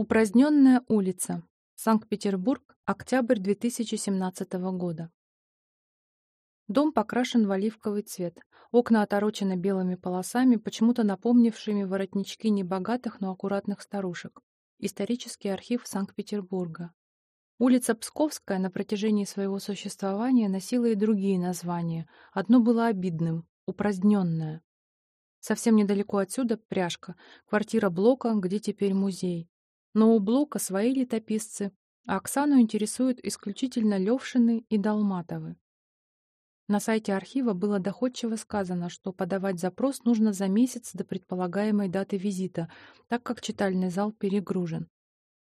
Упраздненная улица. Санкт-Петербург. Октябрь 2017 года. Дом покрашен в оливковый цвет. Окна оторочены белыми полосами, почему-то напомнившими воротнички небогатых, но аккуратных старушек. Исторический архив Санкт-Петербурга. Улица Псковская на протяжении своего существования носила и другие названия. Одно было обидным — упраздненное. Совсем недалеко отсюда — пряжка, квартира Блока, где теперь музей. Но у Блока свои летописцы, а Оксану интересуют исключительно Левшины и Долматовы. На сайте архива было доходчиво сказано, что подавать запрос нужно за месяц до предполагаемой даты визита, так как читальный зал перегружен.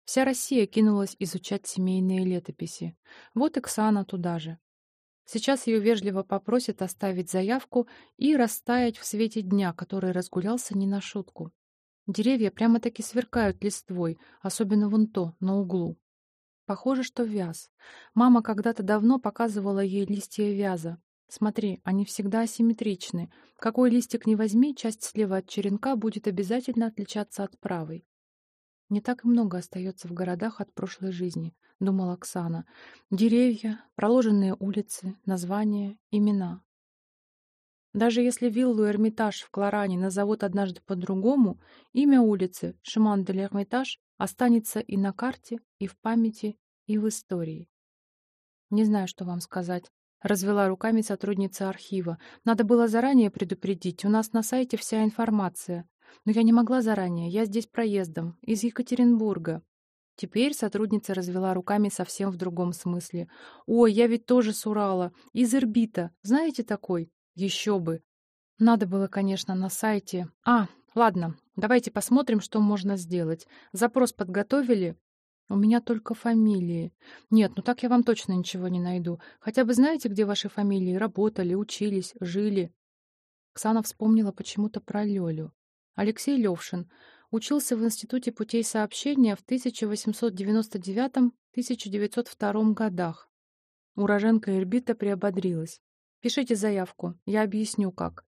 Вся Россия кинулась изучать семейные летописи. Вот и Ксана туда же. Сейчас ее вежливо попросят оставить заявку и растаять в свете дня, который разгулялся не на шутку. Деревья прямо-таки сверкают листвой, особенно вон то, на углу. Похоже, что вяз. Мама когда-то давно показывала ей листья вяза. Смотри, они всегда асимметричны. Какой листик ни возьми, часть слева от черенка будет обязательно отличаться от правой. Не так и много остается в городах от прошлой жизни, думала Оксана. Деревья, проложенные улицы, названия, имена. Даже если виллу Эрмитаж в Кларане назовут однажды по-другому, имя улицы Шиман де Эрмитаж останется и на карте, и в памяти, и в истории. Не знаю, что вам сказать. Развела руками сотрудница архива. Надо было заранее предупредить. У нас на сайте вся информация. Но я не могла заранее. Я здесь проездом. Из Екатеринбурга. Теперь сотрудница развела руками совсем в другом смысле. «Ой, я ведь тоже с Урала. Из Ирбита. Знаете такой? Еще бы. Надо было, конечно, на сайте. А, ладно, давайте посмотрим, что можно сделать. Запрос подготовили? У меня только фамилии. Нет, ну так я вам точно ничего не найду. Хотя бы знаете, где ваши фамилии работали, учились, жили? Оксана вспомнила почему-то про Лёлю. Алексей Левшин учился в Институте путей сообщения в 1899-1902 годах. Уроженка Ирбита приободрилась. Пишите заявку, я объясню как.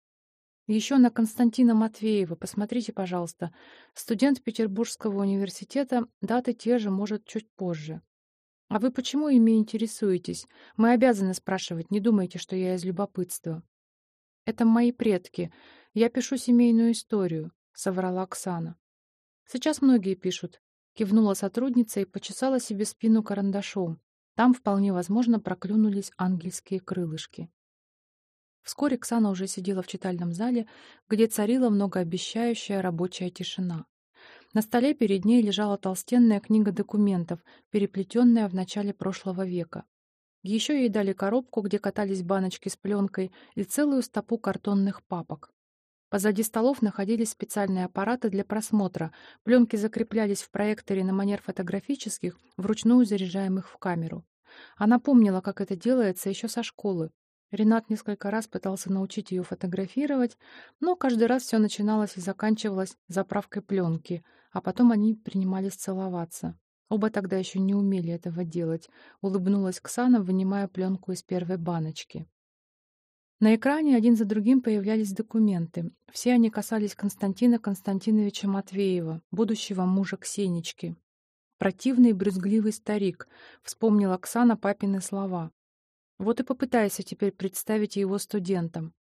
Еще на Константина Матвеева, посмотрите, пожалуйста. Студент Петербургского университета, даты те же, может, чуть позже. А вы почему ими интересуетесь? Мы обязаны спрашивать, не думайте, что я из любопытства. Это мои предки. Я пишу семейную историю, соврала Оксана. Сейчас многие пишут. Кивнула сотрудница и почесала себе спину карандашом. Там, вполне возможно, проклюнулись ангельские крылышки. Вскоре Ксана уже сидела в читальном зале, где царила многообещающая рабочая тишина. На столе перед ней лежала толстенная книга документов, переплетенная в начале прошлого века. Еще ей дали коробку, где катались баночки с пленкой, и целую стопу картонных папок. Позади столов находились специальные аппараты для просмотра. Пленки закреплялись в проекторе на манер фотографических, вручную заряжаемых в камеру. Она помнила, как это делается еще со школы. Ренат несколько раз пытался научить ее фотографировать, но каждый раз все начиналось и заканчивалось заправкой пленки, а потом они принимались целоваться. Оба тогда еще не умели этого делать, улыбнулась Ксана, вынимая пленку из первой баночки. На экране один за другим появлялись документы. Все они касались Константина Константиновича Матвеева, будущего мужа Ксенечки. «Противный брюзгливый старик», — вспомнила Оксана папины слова. Вот и попытайся теперь представить его студентам.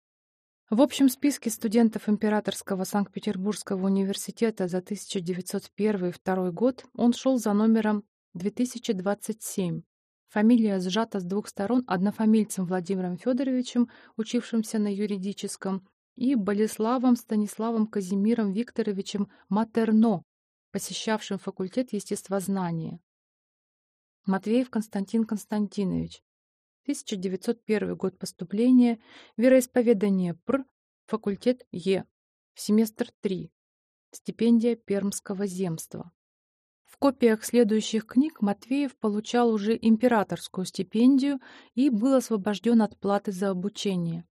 В общем списке студентов Императорского Санкт-Петербургского университета за 1901-2 год он шел за номером 2027. Фамилия сжата с двух сторон однофамильцем Владимиром Федоровичем, учившимся на юридическом, и Болеславом Станиславом Казимиром Викторовичем Матерно, посещавшим факультет естествознания. Матвеев Константин Константинович, 1901 год поступления, вероисповедание ПР, факультет Е, семестр 3, стипендия Пермского земства. В копиях следующих книг Матвеев получал уже императорскую стипендию и был освобожден от платы за обучение.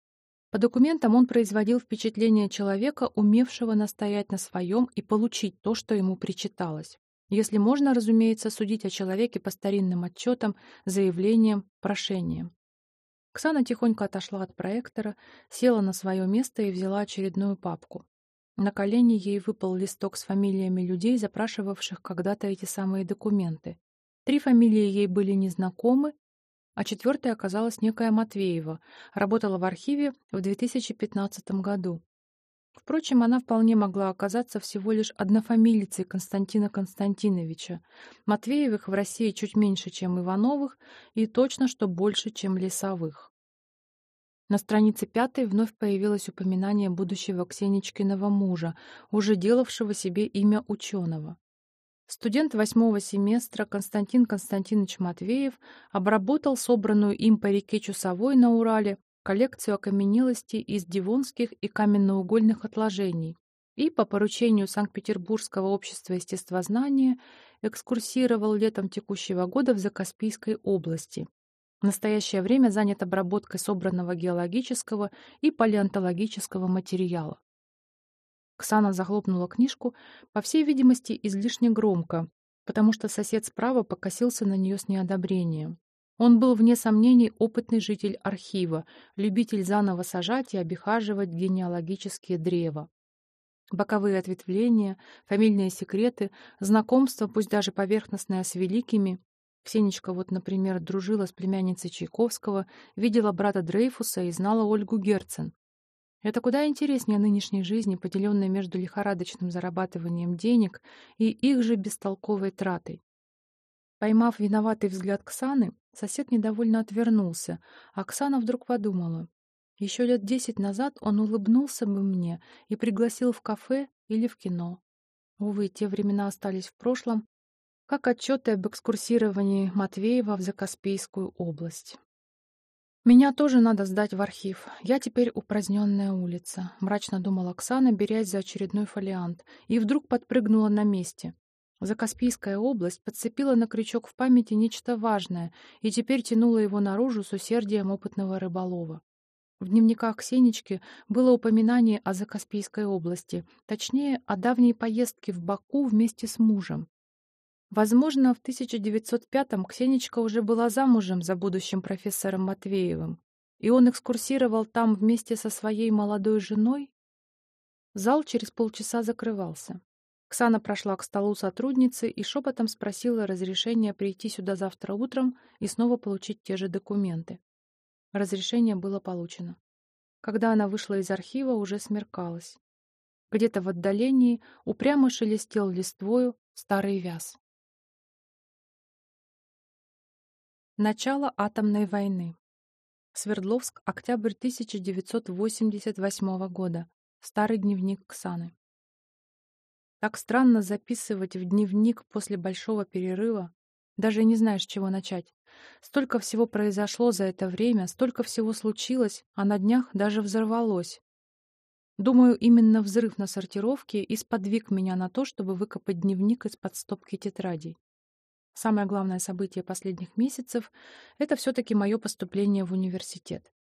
По документам он производил впечатление человека, умевшего настоять на своем и получить то, что ему причиталось. Если можно, разумеется, судить о человеке по старинным отчетам, заявлениям, прошениям. Ксана тихонько отошла от проектора, села на свое место и взяла очередную папку. На колени ей выпал листок с фамилиями людей, запрашивавших когда-то эти самые документы. Три фамилии ей были незнакомы, а четвертой оказалась некая Матвеева, работала в архиве в 2015 году. Впрочем, она вполне могла оказаться всего лишь однофамилицей Константина Константиновича. Матвеевых в России чуть меньше, чем Ивановых, и точно что больше, чем Лесовых. На странице пятой вновь появилось упоминание будущего Ксеничкиного мужа, уже делавшего себе имя ученого. Студент восьмого семестра Константин Константинович Матвеев обработал собранную им по реке Чусовой на Урале коллекцию окаменелостей из дивонских и каменноугольных отложений и по поручению Санкт-Петербургского общества естествознания экскурсировал летом текущего года в Закаспийской области. В настоящее время занят обработкой собранного геологического и палеонтологического материала. Ксана захлопнула книжку, по всей видимости, излишне громко, потому что сосед справа покосился на нее с неодобрением. Он был, вне сомнений, опытный житель архива, любитель заново сажать и обихаживать генеалогические древа. Боковые ответвления, фамильные секреты, знакомство, пусть даже поверхностное, с великими. Ксенечка вот, например, дружила с племянницей Чайковского, видела брата Дрейфуса и знала Ольгу Герцен. Это куда интереснее нынешней жизни, поделенной между лихорадочным зарабатыванием денег и их же бестолковой тратой. Поймав виноватый взгляд Ксаны, сосед недовольно отвернулся, а Оксана вдруг подумала. Еще лет десять назад он улыбнулся бы мне и пригласил в кафе или в кино. Увы, те времена остались в прошлом, как отчеты об экскурсировании Матвеева в Закаспийскую область. «Меня тоже надо сдать в архив. Я теперь упраздненная улица», — мрачно думала Оксана, берясь за очередной фолиант, и вдруг подпрыгнула на месте. Закаспийская область подцепила на крючок в памяти нечто важное и теперь тянула его наружу с усердием опытного рыболова. В дневниках Ксенички было упоминание о Закаспийской области, точнее, о давней поездке в Баку вместе с мужем. Возможно, в 1905-м Ксеничка уже была замужем за будущим профессором Матвеевым, и он экскурсировал там вместе со своей молодой женой? Зал через полчаса закрывался. Ксана прошла к столу сотрудницы и шепотом спросила разрешения прийти сюда завтра утром и снова получить те же документы. Разрешение было получено. Когда она вышла из архива, уже смеркалось. Где-то в отдалении упрямо шелестел листвою старый вяз. Начало атомной войны. Свердловск, октябрь 1988 года. Старый дневник Ксаны. Так странно записывать в дневник после большого перерыва. Даже не знаешь, с чего начать. Столько всего произошло за это время, столько всего случилось, а на днях даже взорвалось. Думаю, именно взрыв на сортировке и сподвиг меня на то, чтобы выкопать дневник из-под стопки тетрадей. Самое главное событие последних месяцев — это все-таки мое поступление в университет.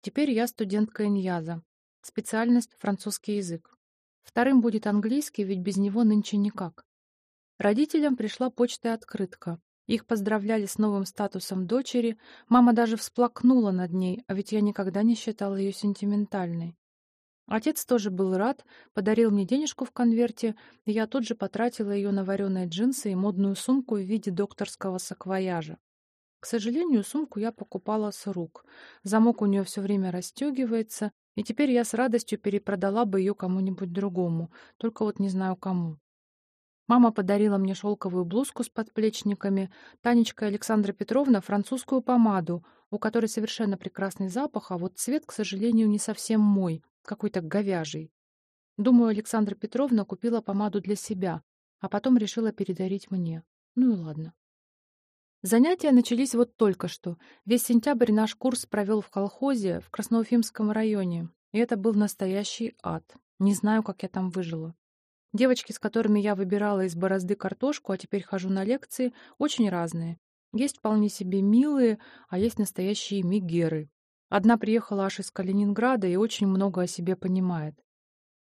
Теперь я студентка Иньяза, специальность французский язык. Вторым будет английский, ведь без него нынче никак. Родителям пришла почта и открытка. Их поздравляли с новым статусом дочери, мама даже всплакнула над ней, а ведь я никогда не считала ее сентиментальной. Отец тоже был рад, подарил мне денежку в конверте, и я тут же потратила ее на вареные джинсы и модную сумку в виде докторского саквояжа. К сожалению, сумку я покупала с рук. Замок у нее все время расстегивается, и теперь я с радостью перепродала бы ее кому-нибудь другому, только вот не знаю кому. Мама подарила мне шелковую блузку с подплечниками, Танечка Александра Петровна — французскую помаду, у которой совершенно прекрасный запах, а вот цвет, к сожалению, не совсем мой, какой-то говяжий. Думаю, Александра Петровна купила помаду для себя, а потом решила передарить мне. Ну и ладно. Занятия начались вот только что. Весь сентябрь наш курс провел в колхозе в Красноуфимском районе. И это был настоящий ад. Не знаю, как я там выжила. Девочки, с которыми я выбирала из борозды картошку, а теперь хожу на лекции, очень разные. Есть вполне себе милые, а есть настоящие мигеры. Одна приехала аж из Калининграда и очень много о себе понимает.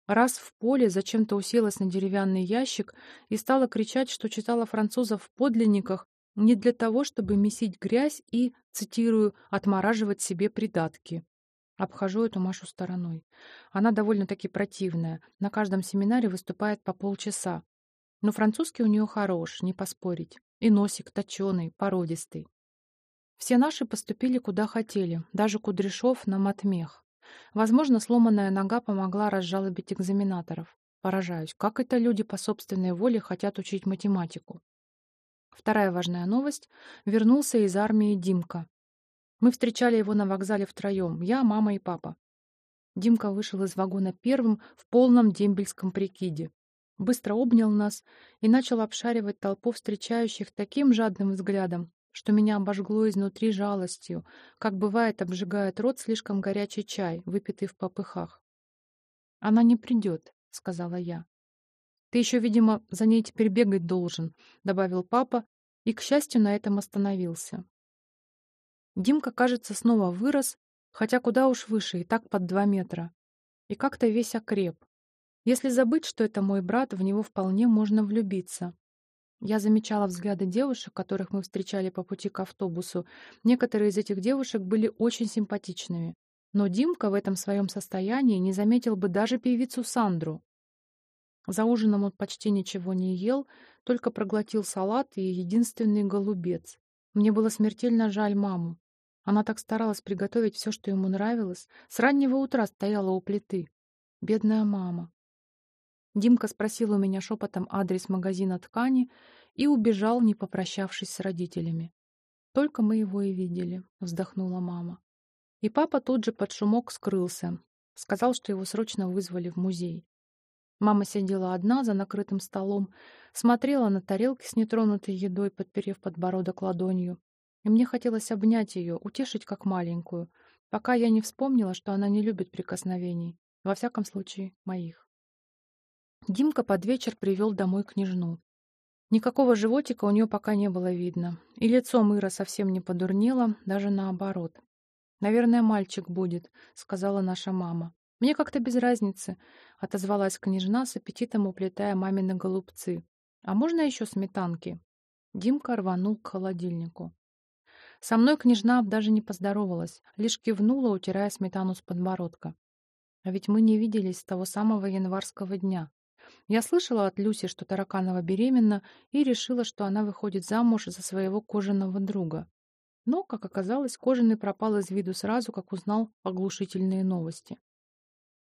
Раз в поле зачем-то уселась на деревянный ящик и стала кричать, что читала французов в подлинниках не для того, чтобы месить грязь и, цитирую, «отмораживать себе придатки». Обхожу эту Машу стороной. Она довольно-таки противная. На каждом семинаре выступает по полчаса. Но французский у нее хорош, не поспорить. И носик точеный, породистый. Все наши поступили куда хотели, даже Кудряшов на матмех. Возможно, сломанная нога помогла разжалобить экзаменаторов. Поражаюсь, как это люди по собственной воле хотят учить математику. Вторая важная новость. Вернулся из армии Димка. Мы встречали его на вокзале втроем, я, мама и папа. Димка вышел из вагона первым в полном дембельском прикиде. Быстро обнял нас и начал обшаривать толпу встречающих таким жадным взглядом, что меня обожгло изнутри жалостью, как бывает обжигает рот слишком горячий чай, выпитый в попыхах. «Она не придет», — сказала я. «Ты еще, видимо, за ней теперь бегать должен», — добавил папа, и, к счастью, на этом остановился. Димка, кажется, снова вырос, хотя куда уж выше, и так под два метра. И как-то весь окреп. Если забыть, что это мой брат, в него вполне можно влюбиться. Я замечала взгляды девушек, которых мы встречали по пути к автобусу. Некоторые из этих девушек были очень симпатичными. Но Димка в этом своем состоянии не заметил бы даже певицу Сандру. За ужином он почти ничего не ел, только проглотил салат и единственный голубец. Мне было смертельно жаль маму. Она так старалась приготовить все, что ему нравилось. С раннего утра стояла у плиты. Бедная мама. Димка спросил у меня шепотом адрес магазина ткани и убежал, не попрощавшись с родителями. Только мы его и видели, вздохнула мама. И папа тут же под шумок скрылся. Сказал, что его срочно вызвали в музей. Мама сидела одна за накрытым столом, смотрела на тарелки с нетронутой едой, подперев подбородок ладонью, и мне хотелось обнять ее, утешить как маленькую, пока я не вспомнила, что она не любит прикосновений, во всяком случае, моих. Димка под вечер привел домой княжну. Никакого животика у нее пока не было видно, и лицо Мыра совсем не подурнело, даже наоборот. «Наверное, мальчик будет», — сказала наша мама. «Мне как-то без разницы», — отозвалась княжна с аппетитом уплетая мамины голубцы. «А можно еще сметанки?» Димка рванул к холодильнику. Со мной княжна даже не поздоровалась, лишь кивнула, утирая сметану с подбородка. А ведь мы не виделись с того самого январского дня. Я слышала от Люси, что Тараканова беременна, и решила, что она выходит замуж за своего кожаного друга. Но, как оказалось, кожаный пропал из виду сразу, как узнал оглушительные новости.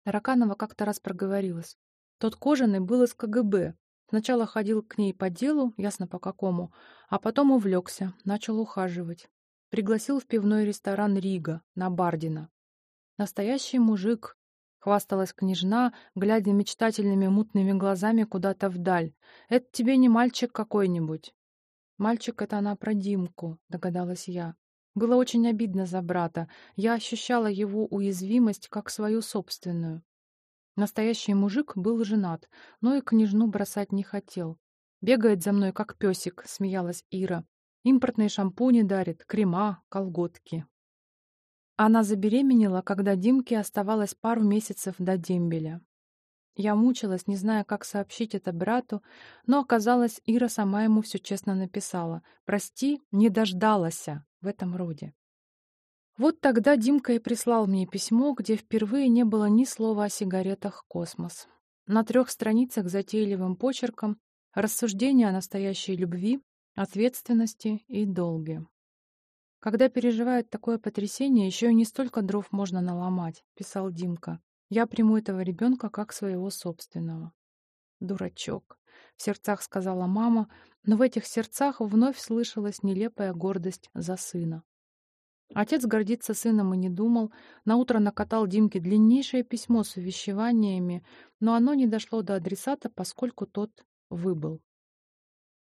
Тараканова как-то раз проговорилась. Тот кожаный был из КГБ. Сначала ходил к ней по делу, ясно по какому, а потом увлекся, начал ухаживать. Пригласил в пивной ресторан «Рига» на Бардина. Настоящий мужик, хвасталась княжна, глядя мечтательными мутными глазами куда-то вдаль. «Это тебе не мальчик какой-нибудь». «Мальчик — это она про Димку», — догадалась я. Было очень обидно за брата. Я ощущала его уязвимость как свою собственную. Настоящий мужик был женат, но и княжну бросать не хотел. «Бегает за мной, как песик», — смеялась Ира. Импортные шампуни дарит, крема, колготки. Она забеременела, когда Димке оставалось пару месяцев до дембеля. Я мучилась, не зная, как сообщить это брату, но оказалось, Ира сама ему все честно написала. «Прости, не дождалась» в этом роде. Вот тогда Димка и прислал мне письмо, где впервые не было ни слова о сигаретах «Космос». На трех страницах затейливым почерком рассуждения о настоящей любви, ответственности и долге. Когда переживают такое потрясение, еще и не столько дров можно наломать, писал Димка. Я приму этого ребенка как своего собственного. Дурачок, в сердцах сказала мама, но в этих сердцах вновь слышалась нелепая гордость за сына. Отец гордиться сыном и не думал. Наутро накатал Димке длиннейшее письмо с увещеваниями, но оно не дошло до адресата, поскольку тот выбыл.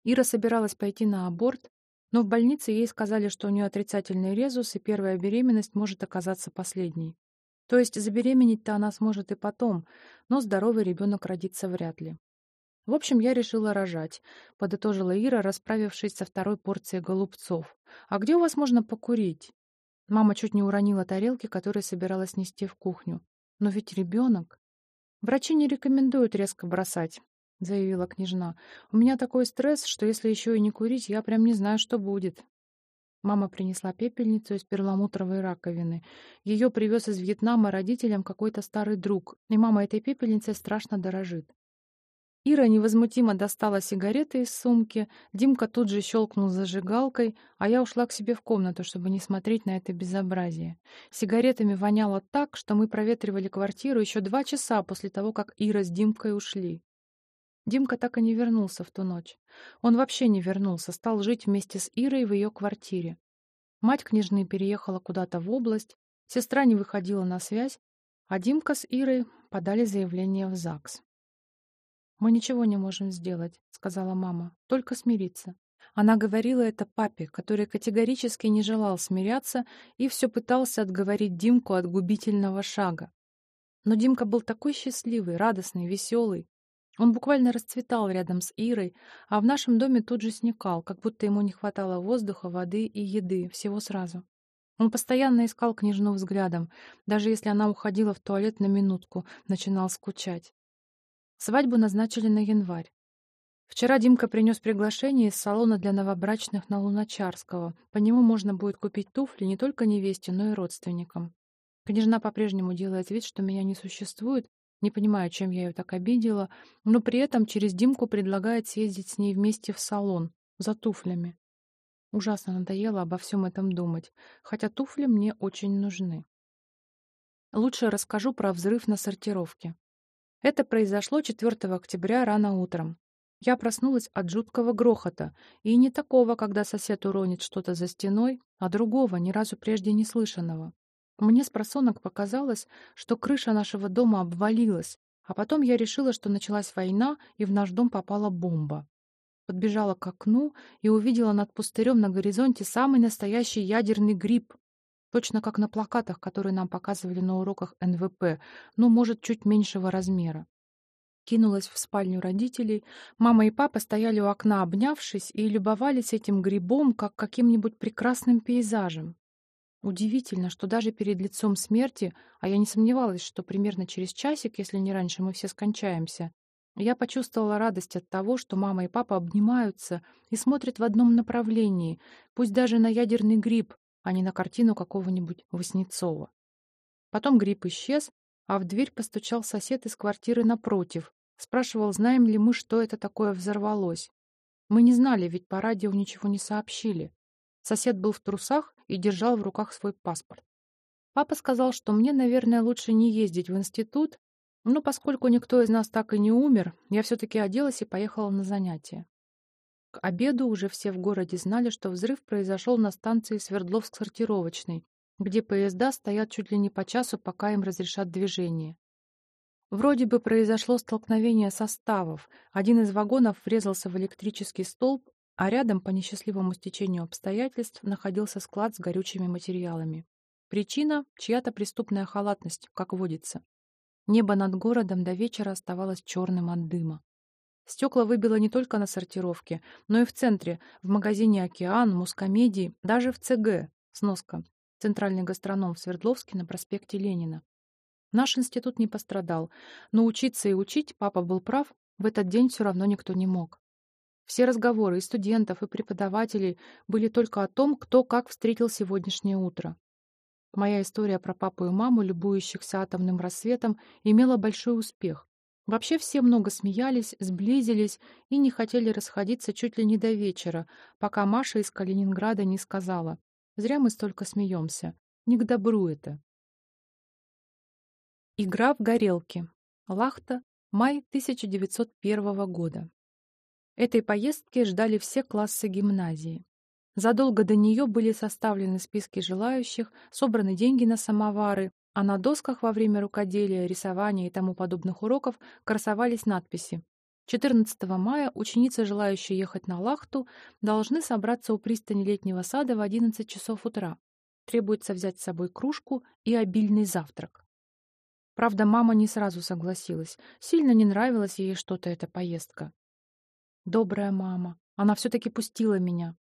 Ира собиралась пойти на аборт, но в больнице ей сказали, что у нее отрицательный резус, и первая беременность может оказаться последней. То есть забеременеть-то она сможет и потом, но здоровый ребенок родится вряд ли. В общем, я решила рожать, подытожила Ира, расправившись со второй порцией голубцов. А где у вас можно покурить? Мама чуть не уронила тарелки, которые собиралась нести в кухню. Но ведь ребенок. Врачи не рекомендуют резко бросать. — заявила княжна. «У меня такой стресс, что если еще и не курить, я прям не знаю, что будет». Мама принесла пепельницу из перламутровой раковины. Ее привез из Вьетнама родителям какой-то старый друг, и мама этой пепельницей страшно дорожит. Ира невозмутимо достала сигареты из сумки, Димка тут же щелкнул зажигалкой, а я ушла к себе в комнату, чтобы не смотреть на это безобразие. Сигаретами воняло так, что мы проветривали квартиру еще два часа после того, как Ира с Димкой ушли. Димка так и не вернулся в ту ночь. Он вообще не вернулся, стал жить вместе с Ирой в ее квартире. Мать княжны переехала куда-то в область, сестра не выходила на связь, а Димка с Ирой подали заявление в ЗАГС. «Мы ничего не можем сделать», — сказала мама, — «только смириться». Она говорила это папе, который категорически не желал смиряться и все пытался отговорить Димку от губительного шага. Но Димка был такой счастливый, радостный, веселый, он буквально расцветал рядом с Ирой, а в нашем доме тут же сникал, как будто ему не хватало воздуха, воды и еды, всего сразу. Он постоянно искал княжну взглядом, даже если она уходила в туалет на минутку, начинал скучать. Свадьбу назначили на январь. Вчера Димка принес приглашение из салона для новобрачных на Луначарского. По нему можно будет купить туфли не только невесте, но и родственникам. Княжна по-прежнему делает вид, что меня не существует, не понимаю, чем я ее так обидела, но при этом через Димку предлагает съездить с ней вместе в салон, за туфлями. Ужасно надоело обо всем этом думать, хотя туфли мне очень нужны. Лучше расскажу про взрыв на сортировке. Это произошло 4 октября рано утром. Я проснулась от жуткого грохота, и не такого, когда сосед уронит что-то за стеной, а другого, ни разу прежде не слышанного. Мне с просонок показалось, что крыша нашего дома обвалилась, а потом я решила, что началась война, и в наш дом попала бомба. Подбежала к окну и увидела над пустырем на горизонте самый настоящий ядерный гриб, точно как на плакатах, которые нам показывали на уроках НВП, но, может, чуть меньшего размера. Кинулась в спальню родителей. Мама и папа стояли у окна, обнявшись, и любовались этим грибом, как каким-нибудь прекрасным пейзажем. Удивительно, что даже перед лицом смерти, а я не сомневалась, что примерно через часик, если не раньше, мы все скончаемся, я почувствовала радость от того, что мама и папа обнимаются и смотрят в одном направлении, пусть даже на ядерный гриб, а не на картину какого-нибудь Васнецова. Потом гриб исчез, а в дверь постучал сосед из квартиры напротив. Спрашивал, знаем ли мы, что это такое взорвалось. Мы не знали, ведь по радио ничего не сообщили. Сосед был в трусах и держал в руках свой паспорт. Папа сказал, что мне, наверное, лучше не ездить в институт, но поскольку никто из нас так и не умер, я все-таки оделась и поехала на занятия. К обеду уже все в городе знали, что взрыв произошел на станции Свердловск-сортировочной, где поезда стоят чуть ли не по часу, пока им разрешат движение. Вроде бы произошло столкновение составов. Один из вагонов врезался в электрический столб, а рядом, по несчастливому стечению обстоятельств, находился склад с горючими материалами. Причина — чья-то преступная халатность, как водится. Небо над городом до вечера оставалось черным от дыма. Стекла выбило не только на сортировке, но и в центре, в магазине «Океан», «Мускомедии», даже в ЦГ, сноска, центральный гастроном в Свердловске на проспекте Ленина. Наш институт не пострадал, но учиться и учить, папа был прав, в этот день все равно никто не мог. Все разговоры и студентов, и преподавателей были только о том, кто как встретил сегодняшнее утро. Моя история про папу и маму, любующихся атомным рассветом, имела большой успех. Вообще все много смеялись, сблизились и не хотели расходиться чуть ли не до вечера, пока Маша из Калининграда не сказала «Зря мы столько смеемся. Не к добру это». Игра в горелки. Лахта. Май 1901 года. Этой поездки ждали все классы гимназии. Задолго до нее были составлены списки желающих, собраны деньги на самовары, а на досках во время рукоделия, рисования и тому подобных уроков красовались надписи. 14 мая ученицы, желающие ехать на Лахту, должны собраться у пристани летнего сада в 11 часов утра. Требуется взять с собой кружку и обильный завтрак. Правда, мама не сразу согласилась. Сильно не нравилась ей что-то эта поездка. Добрая мама. Она все-таки пустила меня.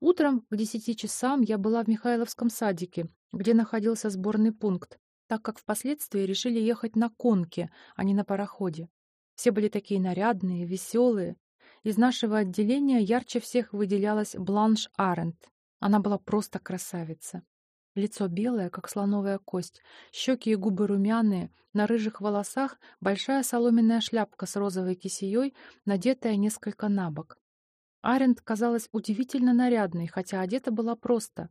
Утром к десяти часам я была в Михайловском садике, где находился сборный пункт, так как впоследствии решили ехать на конке, а не на пароходе. Все были такие нарядные, веселые. Из нашего отделения ярче всех выделялась Бланш Арент. Она была просто красавица. Лицо белое, как слоновая кость, щеки и губы румяные, на рыжих волосах большая соломенная шляпка с розовой кисеей, надетая несколько на бок. Аренд казалась удивительно нарядной, хотя одета была просто.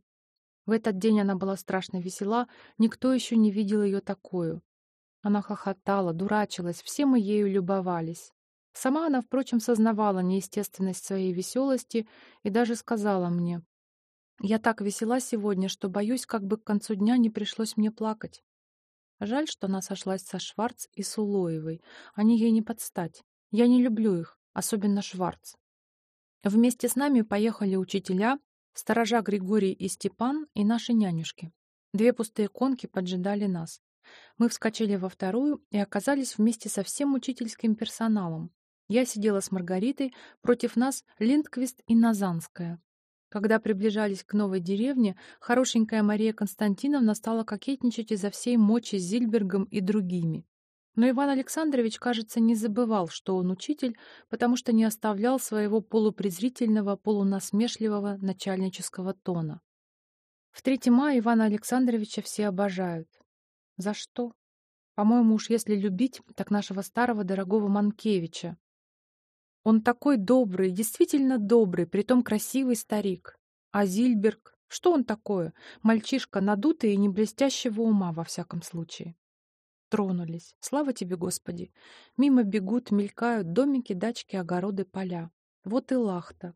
В этот день она была страшно весела, никто еще не видел ее такую. Она хохотала, дурачилась, все мы ею любовались. Сама она, впрочем, сознавала неестественность своей веселости и даже сказала мне, я так весела сегодня, что боюсь, как бы к концу дня не пришлось мне плакать. Жаль, что она сошлась со Шварц и Сулоевой. Они ей не подстать. Я не люблю их, особенно Шварц. Вместе с нами поехали учителя, сторожа Григорий и Степан и наши нянюшки. Две пустые конки поджидали нас. Мы вскочили во вторую и оказались вместе со всем учительским персоналом. Я сидела с Маргаритой, против нас Линдквист и Назанская. Когда приближались к новой деревне, хорошенькая Мария Константиновна стала кокетничать изо всей мочи с Зильбергом и другими. Но Иван Александрович, кажется, не забывал, что он учитель, потому что не оставлял своего полупрезрительного, полунасмешливого начальнического тона. В 3 мая Ивана Александровича все обожают. За что? По-моему, уж если любить, так нашего старого дорогого Манкевича. Он такой добрый, действительно добрый, притом красивый старик. А Зильберг, что он такое? Мальчишка надутый и не блестящего ума, во всяком случае. Тронулись. Слава тебе, Господи! Мимо бегут, мелькают домики, дачки, огороды, поля. Вот и лахта.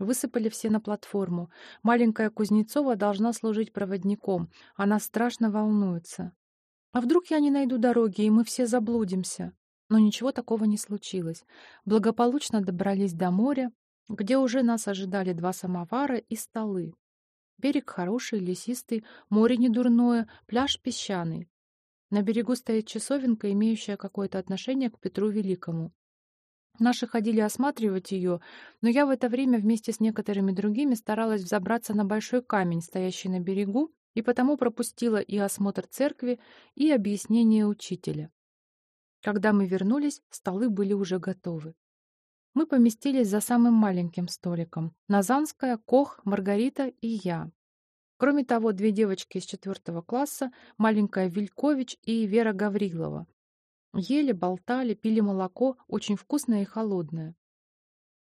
Высыпали все на платформу. Маленькая Кузнецова должна служить проводником. Она страшно волнуется. А вдруг я не найду дороги, и мы все заблудимся? Но ничего такого не случилось. Благополучно добрались до моря, где уже нас ожидали два самовара и столы. Берег хороший, лесистый, море недурное, пляж песчаный. На берегу стоит часовенка, имеющая какое-то отношение к Петру Великому. Наши ходили осматривать ее, но я в это время вместе с некоторыми другими старалась взобраться на большой камень, стоящий на берегу, и потому пропустила и осмотр церкви, и объяснение учителя. Когда мы вернулись, столы были уже готовы. Мы поместились за самым маленьким столиком. Назанская, Кох, Маргарита и я. Кроме того, две девочки из четвертого класса, маленькая Вилькович и Вера Гаврилова. Ели, болтали, пили молоко, очень вкусное и холодное.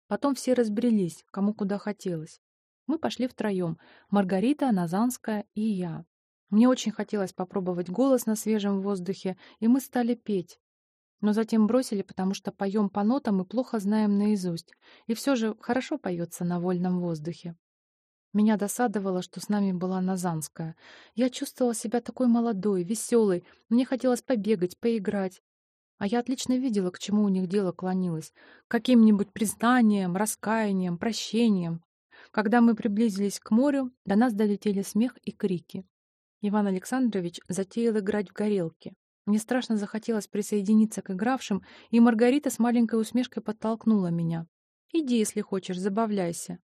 Потом все разбрелись, кому куда хотелось. Мы пошли втроем. Маргарита, Назанская и я. Мне очень хотелось попробовать голос на свежем воздухе, и мы стали петь но затем бросили, потому что поем по нотам и плохо знаем наизусть, и все же хорошо поется на вольном воздухе. Меня досадовало, что с нами была Назанская. Я чувствовала себя такой молодой, веселой, мне хотелось побегать, поиграть. А я отлично видела, к чему у них дело клонилось. Каким-нибудь признанием, раскаянием, прощением. Когда мы приблизились к морю, до нас долетели смех и крики. Иван Александрович затеял играть в горелки. Мне страшно захотелось присоединиться к игравшим, и Маргарита с маленькой усмешкой подтолкнула меня. «Иди, если хочешь, забавляйся».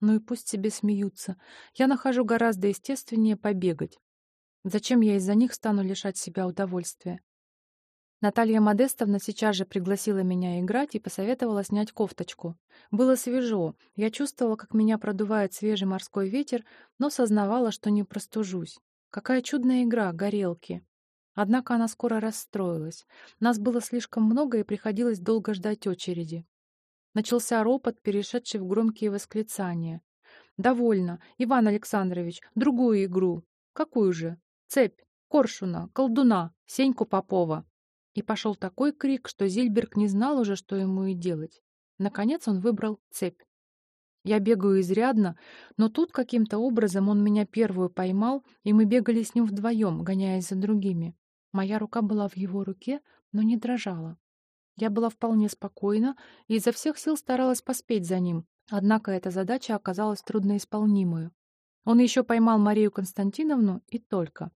Ну и пусть себе смеются. Я нахожу гораздо естественнее побегать. Зачем я из-за них стану лишать себя удовольствия? Наталья Модестовна сейчас же пригласила меня играть и посоветовала снять кофточку. Было свежо, я чувствовала, как меня продувает свежий морской ветер, но сознавала, что не простужусь. Какая чудная игра, горелки. Однако она скоро расстроилась. Нас было слишком много, и приходилось долго ждать очереди. Начался ропот, перешедший в громкие восклицания. «Довольно, Иван Александрович, другую игру». «Какую же?» «Цепь, коршуна, колдуна, Сеньку Попова». И пошел такой крик, что Зильберг не знал уже, что ему и делать. Наконец он выбрал цепь. Я бегаю изрядно, но тут каким-то образом он меня первую поймал, и мы бегали с ним вдвоем, гоняясь за другими. Моя рука была в его руке, но не дрожала. Я была вполне спокойна и изо всех сил старалась поспеть за ним, однако эта задача оказалась трудноисполнимой. Он еще поймал Марию Константиновну и только.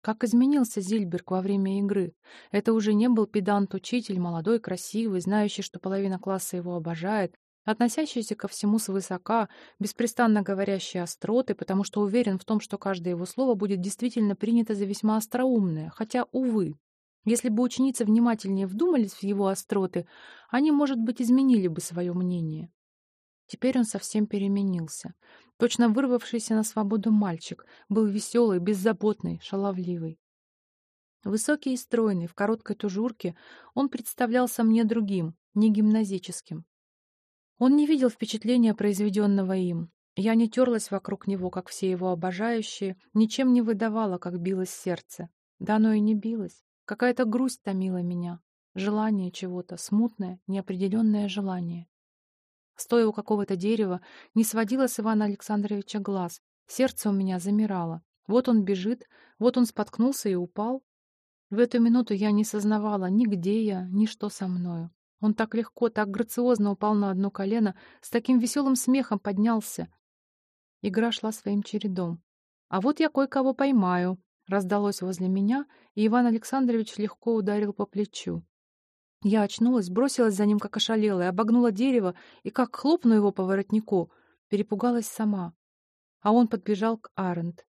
Как изменился Зильберг во время игры. Это уже не был педант-учитель, молодой, красивый, знающий, что половина класса его обожает, относящийся ко всему свысока, беспрестанно говорящий остроты, потому что уверен в том, что каждое его слово будет действительно принято за весьма остроумное, хотя, увы, если бы ученицы внимательнее вдумались в его остроты, они, может быть, изменили бы свое мнение. Теперь он совсем переменился. Точно вырвавшийся на свободу мальчик, был веселый, беззаботный, шаловливый. Высокий и стройный, в короткой тужурке, он представлялся мне другим, не гимназическим. Он не видел впечатления, произведенного им. Я не терлась вокруг него, как все его обожающие, ничем не выдавала, как билось сердце. Да оно и не билось. Какая-то грусть томила меня. Желание чего-то, смутное, неопределенное желание. Стоя у какого-то дерева, не сводила с Ивана Александровича глаз. Сердце у меня замирало. Вот он бежит, вот он споткнулся и упал. В эту минуту я не сознавала ни где я, ни что со мною. Он так легко, так грациозно упал на одно колено, с таким веселым смехом поднялся. Игра шла своим чередом. «А вот я кое-кого поймаю», — раздалось возле меня, и Иван Александрович легко ударил по плечу. Я очнулась, бросилась за ним, как ошалелая, обогнула дерево и, как хлопну его по воротнику, перепугалась сама. А он подбежал к Арент.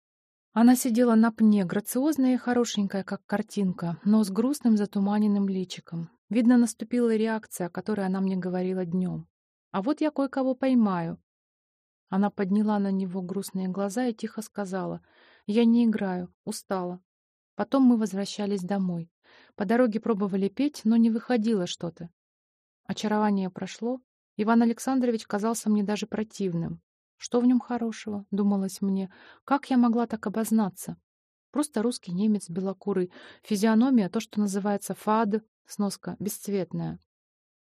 Она сидела на пне, грациозная и хорошенькая, как картинка, но с грустным затуманенным личиком. Видно, наступила реакция, о которой она мне говорила днем. «А вот я кое-кого поймаю». Она подняла на него грустные глаза и тихо сказала, «Я не играю, устала». Потом мы возвращались домой. По дороге пробовали петь, но не выходило что-то. Очарование прошло. Иван Александрович казался мне даже противным. Что в нем хорошего, думалось мне. Как я могла так обознаться? Просто русский немец белокурый. Физиономия, то, что называется фад, сноска, бесцветная.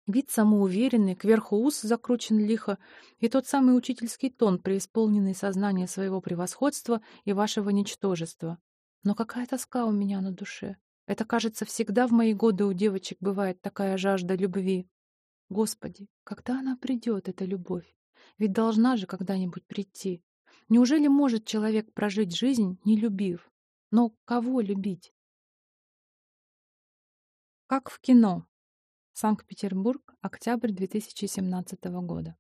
Вид самоуверенный, кверху ус закручен лихо, и тот самый учительский тон, преисполненный сознания своего превосходства и вашего ничтожества. Но какая тоска у меня на душе. Это, кажется, всегда в мои годы у девочек бывает такая жажда любви. Господи, когда она придет, эта любовь? Ведь должна же когда-нибудь прийти. Неужели может человек прожить жизнь, не любив? Но кого любить? Как в кино. Санкт-Петербург, октябрь 2017 года.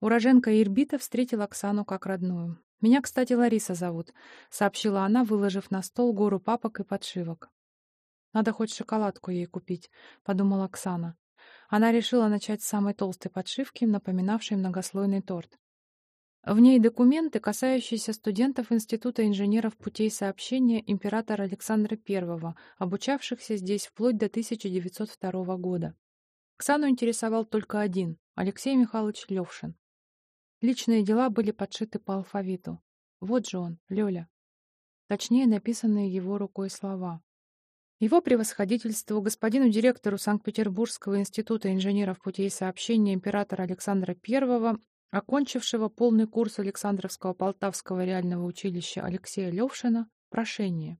Уроженка Ирбита встретила Оксану как родную. «Меня, кстати, Лариса зовут», — сообщила она, выложив на стол гору папок и подшивок. Надо хоть шоколадку ей купить, подумала Оксана. Она решила начать с самой толстой подшивки, напоминавшей многослойный торт. В ней документы, касающиеся студентов Института инженеров путей сообщения императора Александра I, обучавшихся здесь вплоть до 1902 года. Оксану интересовал только один — Алексей Михайлович Левшин. Личные дела были подшиты по алфавиту. Вот же он, Лёля. Точнее, написанные его рукой слова. Его превосходительству, господину директору Санкт-Петербургского института инженеров путей сообщения императора Александра I, окончившего полный курс Александровского Полтавского реального училища Алексея Левшина, прошение.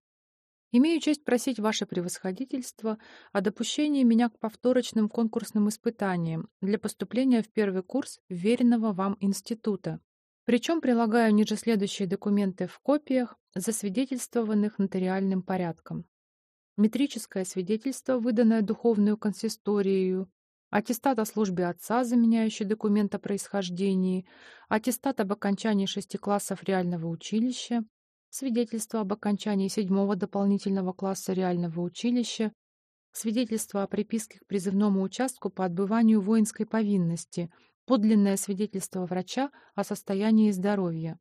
Имею честь просить ваше превосходительство о допущении меня к повторочным конкурсным испытаниям для поступления в первый курс веренного вам института. Причем прилагаю ниже следующие документы в копиях, засвидетельствованных нотариальным порядком метрическое свидетельство, выданное духовную консисторией, аттестат о службе отца, заменяющий документ о происхождении, аттестат об окончании шести классов реального училища, свидетельство об окончании седьмого дополнительного класса реального училища, свидетельство о приписке к призывному участку по отбыванию воинской повинности, подлинное свидетельство врача о состоянии здоровья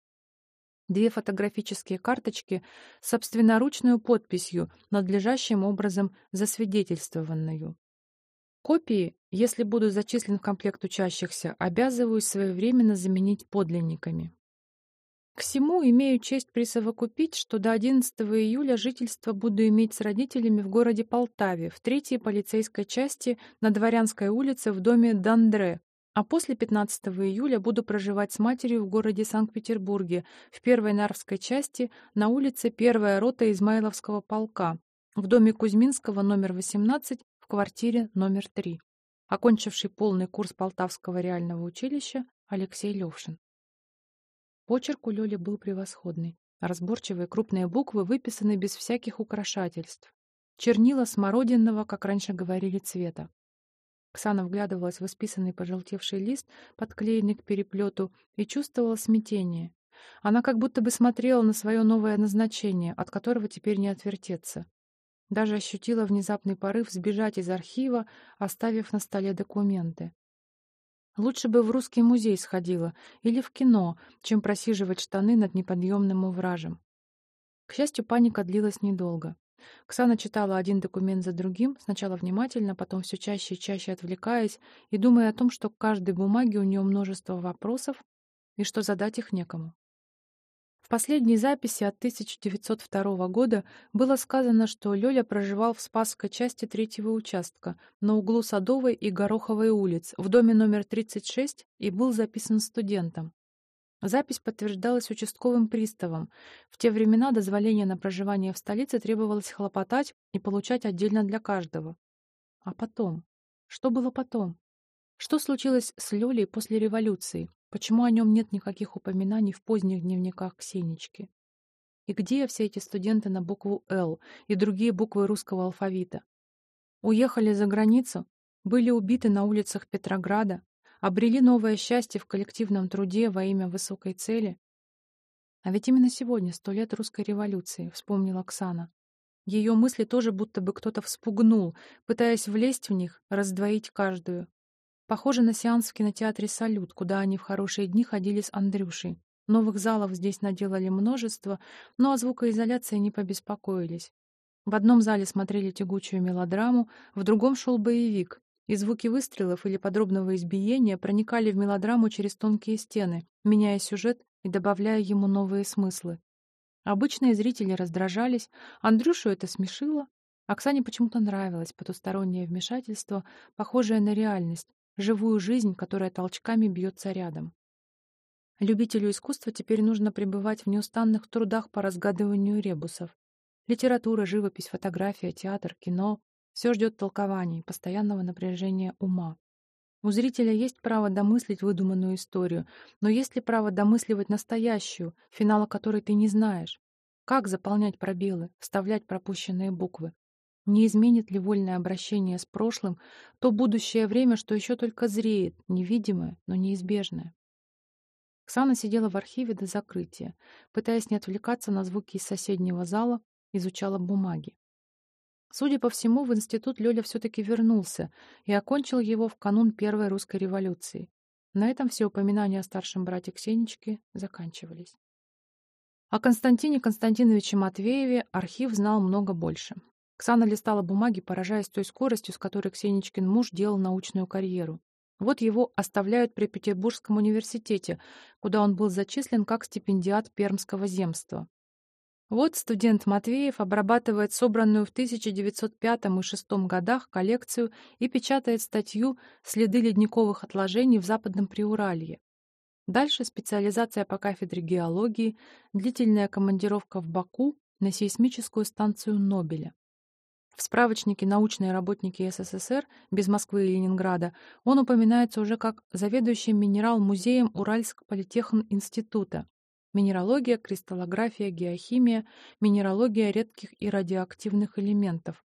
две фотографические карточки с собственноручной подписью, надлежащим образом засвидетельствованную. Копии, если буду зачислен в комплект учащихся, обязываюсь своевременно заменить подлинниками. К всему имею честь присовокупить, что до 11 июля жительство буду иметь с родителями в городе Полтаве, в третьей полицейской части на Дворянской улице в доме Дандре, а после 15 июля буду проживать с матерью в городе Санкт-Петербурге, в первой Нарвской части, на улице Первая рота Измайловского полка, в доме Кузьминского номер 18, в квартире номер 3. Окончивший полный курс Полтавского реального училища Алексей Левшин. Почерк у Лёли был превосходный. Разборчивые крупные буквы выписаны без всяких украшательств. Чернила смородинного, как раньше говорили, цвета. Оксана вглядывалась в исписанный пожелтевший лист, подклеенный к переплету, и чувствовала смятение. Она как будто бы смотрела на свое новое назначение, от которого теперь не отвертеться. Даже ощутила внезапный порыв сбежать из архива, оставив на столе документы. Лучше бы в русский музей сходила или в кино, чем просиживать штаны над неподъемным увражем. К счастью, паника длилась недолго. Ксана читала один документ за другим, сначала внимательно, потом все чаще и чаще отвлекаясь и думая о том, что к каждой бумаге у нее множество вопросов и что задать их некому. В последней записи от 1902 года было сказано, что Лёля проживал в Спасской части третьего участка на углу Садовой и Гороховой улиц в доме номер 36 и был записан студентом. Запись подтверждалась участковым приставом. В те времена дозволение на проживание в столице требовалось хлопотать и получать отдельно для каждого. А потом? Что было потом? Что случилось с Лёлей после революции? Почему о нем нет никаких упоминаний в поздних дневниках Ксенички? И где все эти студенты на букву «Л» и другие буквы русского алфавита? Уехали за границу? Были убиты на улицах Петрограда? обрели новое счастье в коллективном труде во имя высокой цели. А ведь именно сегодня, сто лет русской революции, вспомнила Оксана. Ее мысли тоже будто бы кто-то вспугнул, пытаясь влезть в них, раздвоить каждую. Похоже на сеанс в кинотеатре «Салют», куда они в хорошие дни ходили с Андрюшей. Новых залов здесь наделали множество, но о звукоизоляции не побеспокоились. В одном зале смотрели тягучую мелодраму, в другом шел боевик, и звуки выстрелов или подробного избиения проникали в мелодраму через тонкие стены, меняя сюжет и добавляя ему новые смыслы. Обычные зрители раздражались, Андрюшу это смешило. Оксане почему-то нравилось потустороннее вмешательство, похожее на реальность, живую жизнь, которая толчками бьется рядом. Любителю искусства теперь нужно пребывать в неустанных трудах по разгадыванию ребусов. Литература, живопись, фотография, театр, кино все ждет толкований, постоянного напряжения ума. У зрителя есть право домыслить выдуманную историю, но есть ли право домысливать настоящую, финала которой ты не знаешь? Как заполнять пробелы, вставлять пропущенные буквы? Не изменит ли вольное обращение с прошлым то будущее время, что еще только зреет, невидимое, но неизбежное? Ксана сидела в архиве до закрытия, пытаясь не отвлекаться на звуки из соседнего зала, изучала бумаги. Судя по всему, в институт Лёля все-таки вернулся и окончил его в канун Первой русской революции. На этом все упоминания о старшем брате Ксеничке заканчивались. О Константине Константиновиче Матвееве архив знал много больше. Ксана листала бумаги, поражаясь той скоростью, с которой Ксеничкин муж делал научную карьеру. Вот его оставляют при Петербургском университете, куда он был зачислен как стипендиат Пермского земства. Вот студент Матвеев обрабатывает собранную в 1905 и 1906 годах коллекцию и печатает статью «Следы ледниковых отложений в Западном Приуралье». Дальше специализация по кафедре геологии, длительная командировка в Баку на сейсмическую станцию Нобеля. В справочнике «Научные работники СССР» без Москвы и Ленинграда он упоминается уже как заведующий минерал-музеем Уральск политехн института, минералогия, кристаллография, геохимия, минералогия редких и радиоактивных элементов.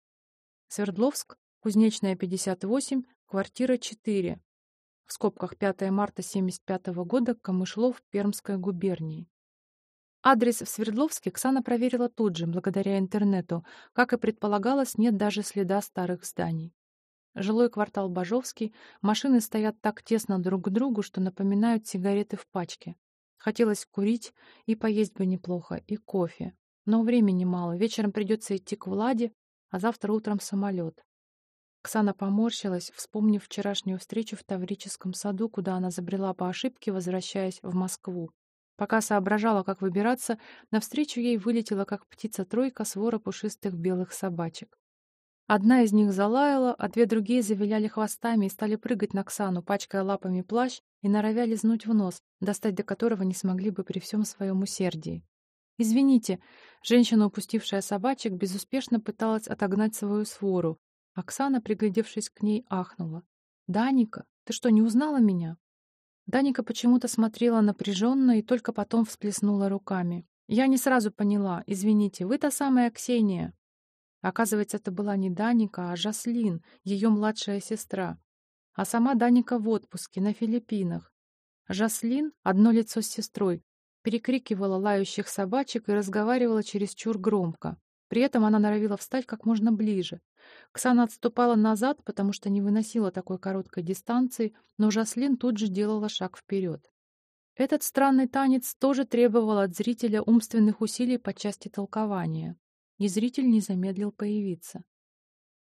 Свердловск, Кузнечная, 58, квартира 4. В скобках 5 марта 75 года, Камышлов, Пермской губернии. Адрес в Свердловске Ксана проверила тут же, благодаря интернету. Как и предполагалось, нет даже следа старых зданий. Жилой квартал Бажовский, машины стоят так тесно друг к другу, что напоминают сигареты в пачке. Хотелось курить, и поесть бы неплохо, и кофе. Но времени мало, вечером придется идти к Владе, а завтра утром самолет. Ксана поморщилась, вспомнив вчерашнюю встречу в Таврическом саду, куда она забрела по ошибке, возвращаясь в Москву. Пока соображала, как выбираться, навстречу ей вылетела, как птица-тройка, свора пушистых белых собачек. Одна из них залаяла, а две другие завиляли хвостами и стали прыгать на Ксану, пачкая лапами плащ и норовя лизнуть в нос, достать до которого не смогли бы при всем своем усердии. «Извините», женщина, упустившая собачек, безуспешно пыталась отогнать свою свору. Оксана, приглядевшись к ней, ахнула. «Даника, ты что, не узнала меня?» Даника почему-то смотрела напряженно и только потом всплеснула руками. «Я не сразу поняла. Извините, вы та самая Ксения?» Оказывается, это была не Даника, а Жаслин, ее младшая сестра. А сама Даника в отпуске, на Филиппинах. Жаслин, одно лицо с сестрой, перекрикивала лающих собачек и разговаривала чересчур громко. При этом она норовила встать как можно ближе. Ксана отступала назад, потому что не выносила такой короткой дистанции, но Жаслин тут же делала шаг вперед. Этот странный танец тоже требовал от зрителя умственных усилий по части толкования. И зритель не замедлил появиться.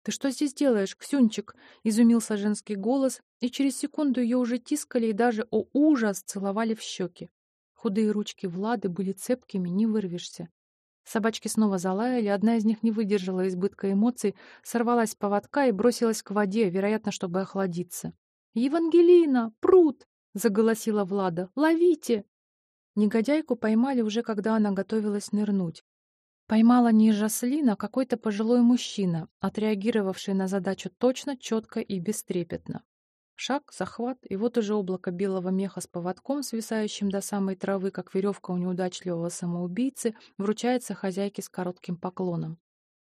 «Ты что здесь делаешь, Ксюнчик?» — изумился женский голос, и через секунду ее уже тискали и даже, о ужас, целовали в щеки. Худые ручки Влады были цепкими, не вырвешься. Собачки снова залаяли, одна из них не выдержала избытка эмоций, сорвалась с поводка и бросилась к воде, вероятно, чтобы охладиться. «Евангелина! Пруд!» — заголосила Влада. «Ловите!» Негодяйку поймали уже, когда она готовилась нырнуть. Поймала не Жаслина, а какой-то пожилой мужчина, отреагировавший на задачу точно, четко и бестрепетно. Шаг, захват, и вот уже облако белого меха с поводком, свисающим до самой травы, как веревка у неудачливого самоубийцы, вручается хозяйке с коротким поклоном.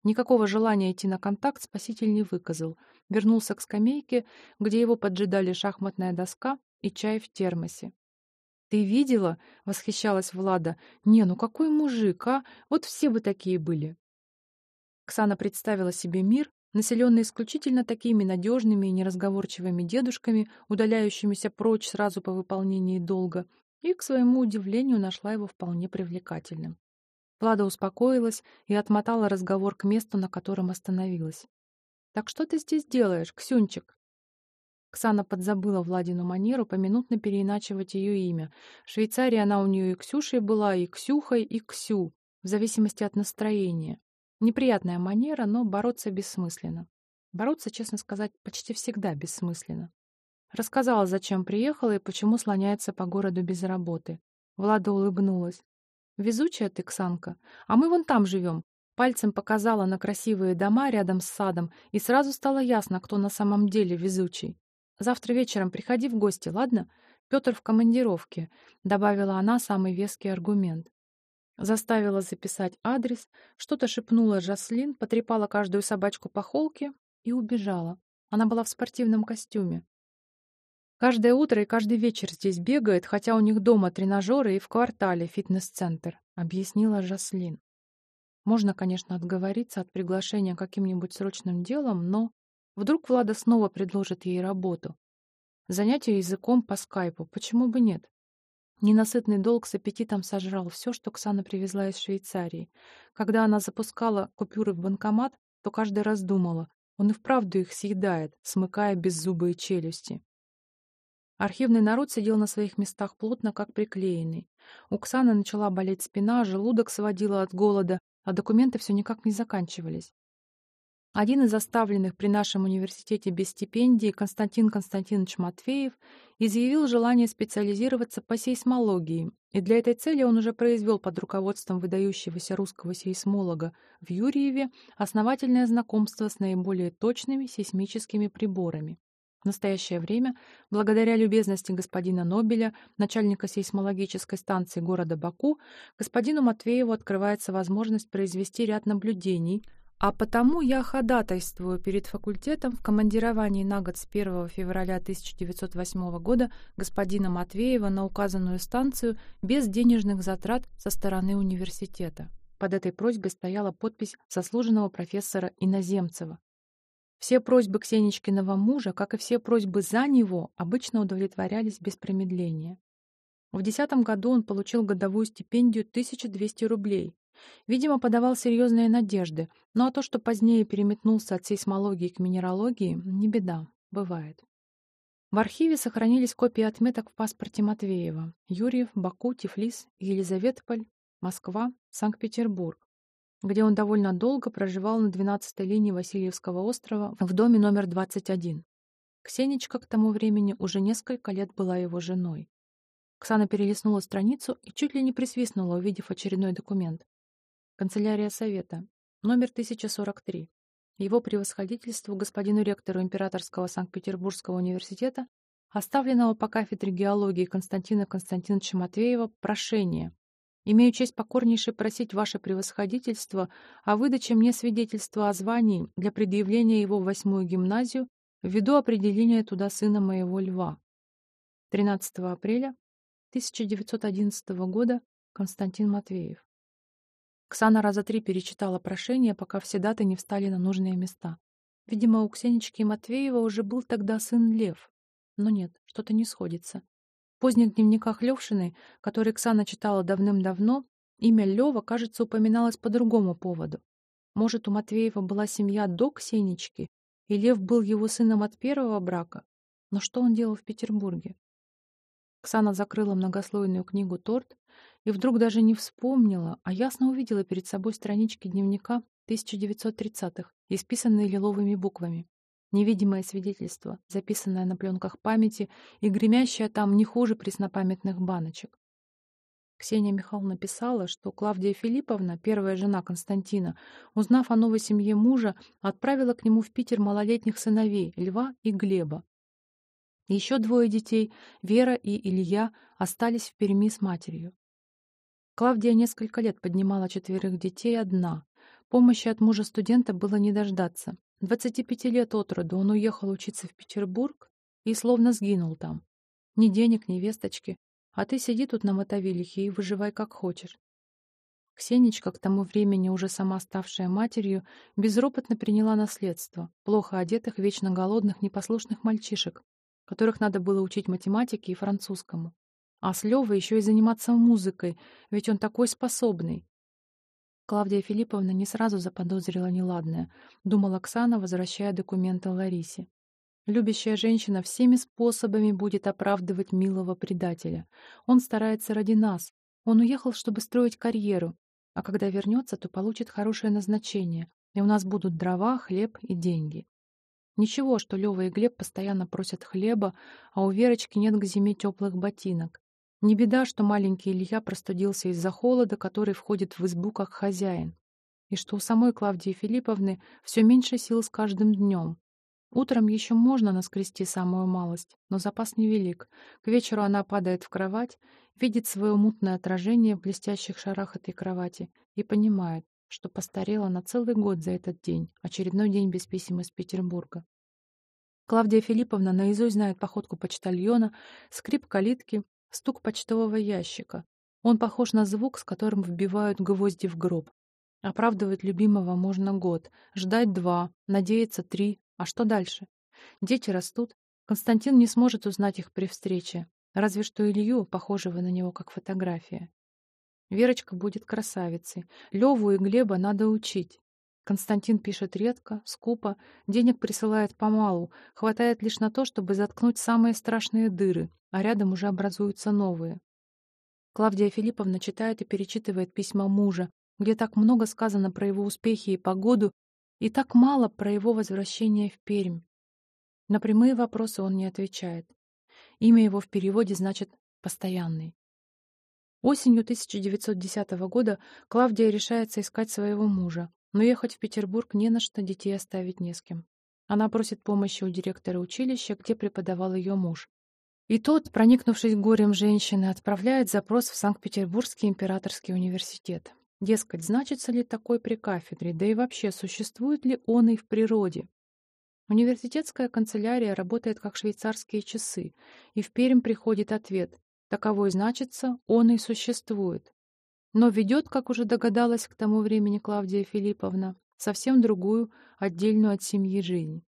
Никакого желания идти на контакт спаситель не выказал. Вернулся к скамейке, где его поджидали шахматная доска и чай в термосе. «Ты видела?» — восхищалась Влада. «Не, ну какой мужик, а? Вот все бы такие были». Ксана представила себе мир, населенный исключительно такими надежными и неразговорчивыми дедушками, удаляющимися прочь сразу по выполнении долга, и, к своему удивлению, нашла его вполне привлекательным. Влада успокоилась и отмотала разговор к месту, на котором остановилась. «Так что ты здесь делаешь, Ксюнчик?» Ксана подзабыла Владину манеру поминутно переиначивать ее имя. В Швейцарии она у нее и Ксюшей была, и Ксюхой, и Ксю, в зависимости от настроения. Неприятная манера, но бороться бессмысленно. Бороться, честно сказать, почти всегда бессмысленно. Рассказала, зачем приехала и почему слоняется по городу без работы. Влада улыбнулась. «Везучая ты, Ксанка. А мы вон там живем». Пальцем показала на красивые дома рядом с садом, и сразу стало ясно, кто на самом деле везучий. «Завтра вечером приходи в гости, ладно? Петр в командировке», — добавила она самый веский аргумент. Заставила записать адрес, что-то шепнула Жаслин, потрепала каждую собачку по холке и убежала. Она была в спортивном костюме. Каждое утро и каждый вечер здесь бегает, хотя у них дома тренажеры и в квартале фитнес-центр, объяснила Жаслин. Можно, конечно, отговориться от приглашения каким-нибудь срочным делом, но вдруг Влада снова предложит ей работу. Занятие языком по скайпу, почему бы нет? Ненасытный долг с аппетитом сожрал все, что Ксана привезла из Швейцарии. Когда она запускала купюры в банкомат, то каждый раз думала, он и вправду их съедает, смыкая беззубые челюсти. Архивный народ сидел на своих местах плотно, как приклеенный. У Ксаны начала болеть спина, желудок сводила от голода, а документы все никак не заканчивались. Один из оставленных при нашем университете без стипендии, Константин Константинович Матвеев, изъявил желание специализироваться по сейсмологии, и для этой цели он уже произвел под руководством выдающегося русского сейсмолога в Юрьеве основательное знакомство с наиболее точными сейсмическими приборами. В настоящее время, благодаря любезности господина Нобеля, начальника сейсмологической станции города Баку, господину Матвееву открывается возможность произвести ряд наблюдений – а потому я ходатайствую перед факультетом в командировании на год с 1 февраля 1908 года господина Матвеева на указанную станцию без денежных затрат со стороны университета. Под этой просьбой стояла подпись заслуженного профессора Иноземцева. Все просьбы Ксеничкиного мужа, как и все просьбы за него, обычно удовлетворялись без промедления. В 2010 году он получил годовую стипендию 1200 рублей, Видимо, подавал серьезные надежды, ну а то, что позднее переметнулся от сейсмологии к минералогии, не беда, бывает. В архиве сохранились копии отметок в паспорте Матвеева. Юрьев, Баку, Тифлис, Елизаветполь, Москва, Санкт-Петербург, где он довольно долго проживал на 12-й линии Васильевского острова в доме номер 21. Ксенечка к тому времени уже несколько лет была его женой. Ксана перелистнула страницу и чуть ли не присвистнула, увидев очередной документ. Канцелярия Совета. Номер 1043. Его превосходительству господину ректору Императорского Санкт-Петербургского университета, оставленного по кафедре геологии Константина Константиновича Матвеева, прошение. Имею честь покорнейше просить ваше превосходительство о выдаче мне свидетельства о звании для предъявления его в восьмую гимназию ввиду определения туда сына моего льва. 13 апреля 1911 года Константин Матвеев. Ксана раза три перечитала прошение, пока все даты не встали на нужные места. Видимо, у Ксенечки Матвеева уже был тогда сын Лев. Но нет, что-то не сходится. В поздних дневниках Левшиной, которые Ксана читала давным-давно, имя Лева, кажется, упоминалось по другому поводу. Может, у Матвеева была семья до Ксенечки, и Лев был его сыном от первого брака? Но что он делал в Петербурге? Ксана закрыла многослойную книгу «Торт» и вдруг даже не вспомнила, а ясно увидела перед собой странички дневника 1930-х, исписанные лиловыми буквами. Невидимое свидетельство, записанное на пленках памяти и гремящее там не хуже преснопамятных баночек. Ксения Михайловна писала, что Клавдия Филипповна, первая жена Константина, узнав о новой семье мужа, отправила к нему в Питер малолетних сыновей Льва и Глеба, еще двое детей, Вера и Илья, остались в Перми с матерью. Клавдия несколько лет поднимала четверых детей одна. Помощи от мужа-студента было не дождаться. 25 лет от роду он уехал учиться в Петербург и словно сгинул там. Ни денег, ни весточки, а ты сиди тут на мотовилихе и выживай как хочешь. Ксенечка, к тому времени уже сама ставшая матерью, безропотно приняла наследство, плохо одетых, вечно голодных, непослушных мальчишек, которых надо было учить математике и французскому. А с Лёвой еще и заниматься музыкой, ведь он такой способный. Клавдия Филипповна не сразу заподозрила неладное, думала Оксана, возвращая документы Ларисе. Любящая женщина всеми способами будет оправдывать милого предателя. Он старается ради нас. Он уехал, чтобы строить карьеру. А когда вернется, то получит хорошее назначение, и у нас будут дрова, хлеб и деньги. Ничего, что Лёва и Глеб постоянно просят хлеба, а у Верочки нет к зиме теплых ботинок. Не беда, что маленький Илья простудился из-за холода, который входит в избу как хозяин. И что у самой Клавдии Филипповны все меньше сил с каждым днем. Утром еще можно наскрести самую малость, но запас невелик. К вечеру она падает в кровать, видит свое мутное отражение в блестящих шарах этой кровати и понимает, что постарела на целый год за этот день, очередной день без писем из Петербурга. Клавдия Филипповна наизусть знает походку почтальона, скрип калитки, стук почтового ящика. Он похож на звук, с которым вбивают гвозди в гроб. Оправдывать любимого можно год, ждать два, надеяться три. А что дальше? Дети растут. Константин не сможет узнать их при встрече. Разве что Илью, похожего на него как фотография. Верочка будет красавицей. Леву и Глеба надо учить. Константин пишет редко, скупо, денег присылает помалу, хватает лишь на то, чтобы заткнуть самые страшные дыры, а рядом уже образуются новые. Клавдия Филипповна читает и перечитывает письма мужа, где так много сказано про его успехи и погоду, и так мало про его возвращение в Пермь. На прямые вопросы он не отвечает. Имя его в переводе значит «постоянный». Осенью 1910 года Клавдия решается искать своего мужа, но ехать в Петербург не на что, детей оставить не с кем. Она просит помощи у директора училища, где преподавал ее муж. И тот, проникнувшись горем женщины, отправляет запрос в Санкт-Петербургский императорский университет. Дескать, значится ли такой при кафедре, да и вообще, существует ли он и в природе? Университетская канцелярия работает как швейцарские часы, и в Пермь приходит ответ. Таковой значится, он и существует но ведет, как уже догадалась к тому времени Клавдия Филипповна, совсем другую, отдельную от семьи жизнь.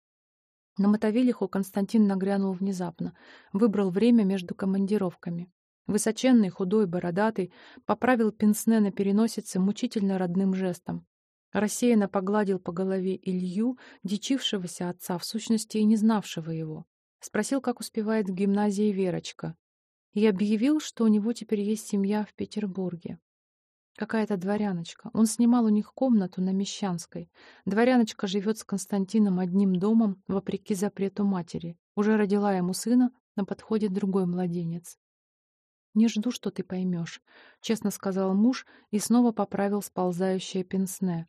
На Мотовилиху Константин нагрянул внезапно, выбрал время между командировками. Высоченный, худой, бородатый, поправил пенсне на переносице мучительно родным жестом. Рассеянно погладил по голове Илью, дичившегося отца, в сущности и не знавшего его. Спросил, как успевает в гимназии Верочка. И объявил, что у него теперь есть семья в Петербурге. Какая-то дворяночка. Он снимал у них комнату на Мещанской. Дворяночка живет с Константином одним домом, вопреки запрету матери. Уже родила ему сына, на подходе другой младенец. «Не жду, что ты поймешь», — честно сказал муж и снова поправил сползающее пенсне.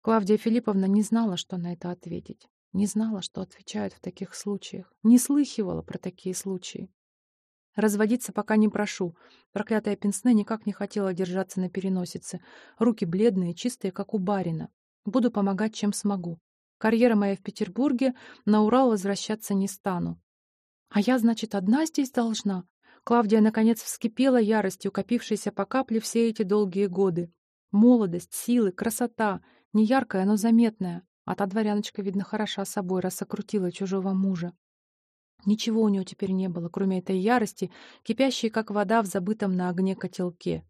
Клавдия Филипповна не знала, что на это ответить. Не знала, что отвечают в таких случаях. Не слыхивала про такие случаи. Разводиться пока не прошу. Проклятая пенсне никак не хотела держаться на переносице. Руки бледные, чистые, как у барина. Буду помогать, чем смогу. Карьера моя в Петербурге, на Урал возвращаться не стану. А я, значит, одна здесь должна? Клавдия, наконец, вскипела яростью, копившейся по капле все эти долгие годы. Молодость, силы, красота. Не яркая, но заметная. А та дворяночка, видно, хороша собой, раз окрутила чужого мужа. Ничего у него теперь не было, кроме этой ярости, кипящей, как вода в забытом на огне котелке.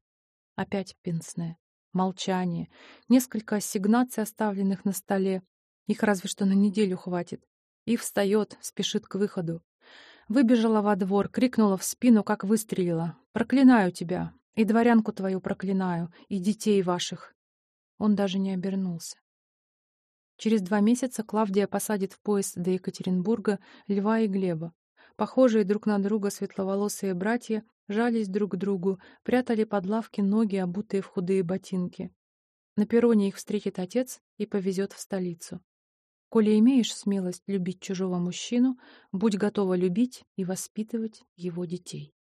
Опять пенсне. Молчание. Несколько ассигнаций, оставленных на столе. Их разве что на неделю хватит. И встает, спешит к выходу. Выбежала во двор, крикнула в спину, как выстрелила. «Проклинаю тебя! И дворянку твою проклинаю, и детей ваших!» Он даже не обернулся. Через два месяца Клавдия посадит в поезд до Екатеринбурга Льва и Глеба. Похожие друг на друга светловолосые братья жались друг к другу, прятали под лавки ноги, обутые в худые ботинки. На перроне их встретит отец и повезет в столицу. Коли имеешь смелость любить чужого мужчину, будь готова любить и воспитывать его детей.